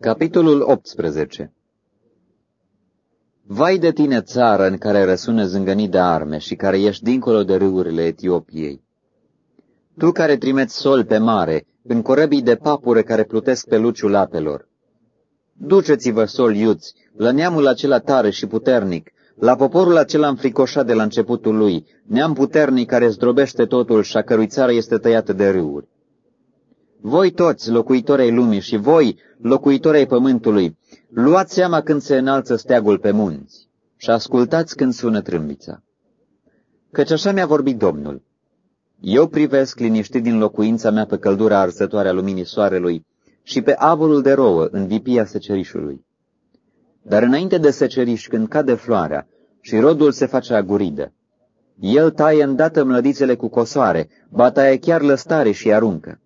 Capitolul 18 Vai de tine, țară în care răsună zângănit de arme și care ești dincolo de râurile Etiopiei. Tu care trimeți sol pe mare, în corăbii de papure care plutesc pe luciul apelor. Duceți-vă, sol iuți, la neamul acela tare și puternic, la poporul acela înfricoșat de la începutul lui, neam puternic care zdrobește totul și a cărui țară este tăiată de râuri. Voi toți, locuitorii lumii și voi, locuitorii pământului, luați seama când se înalță steagul pe munți și ascultați când sună trâmbița. Căci așa mi-a vorbit Domnul. Eu privesc liniștit din locuința mea pe căldura arsătoare a luminii soarelui și pe aburul de rouă în vipia secerișului. Dar înainte de seceriș, când cade floarea și rodul se face aguridă, el taie îndată mlădițele cu cosoare, ba taie chiar lăstare și aruncă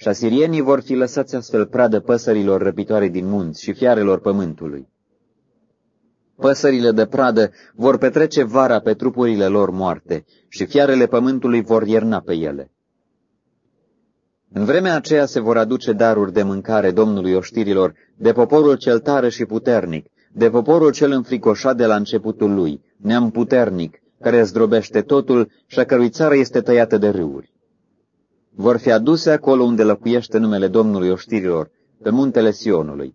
și asirienii vor fi lăsați astfel pradă păsărilor răpitoare din munți și fiarelor pământului. Păsările de pradă vor petrece vara pe trupurile lor moarte și fiarele pământului vor ierna pe ele. În vremea aceea se vor aduce daruri de mâncare Domnului oștirilor, de poporul cel tare și puternic, de poporul cel înfricoșat de la începutul lui, neam puternic, care zdrobește totul și a cărui țară este tăiată de râuri vor fi aduse acolo unde locuiește numele Domnului oștirilor, pe muntele Sionului.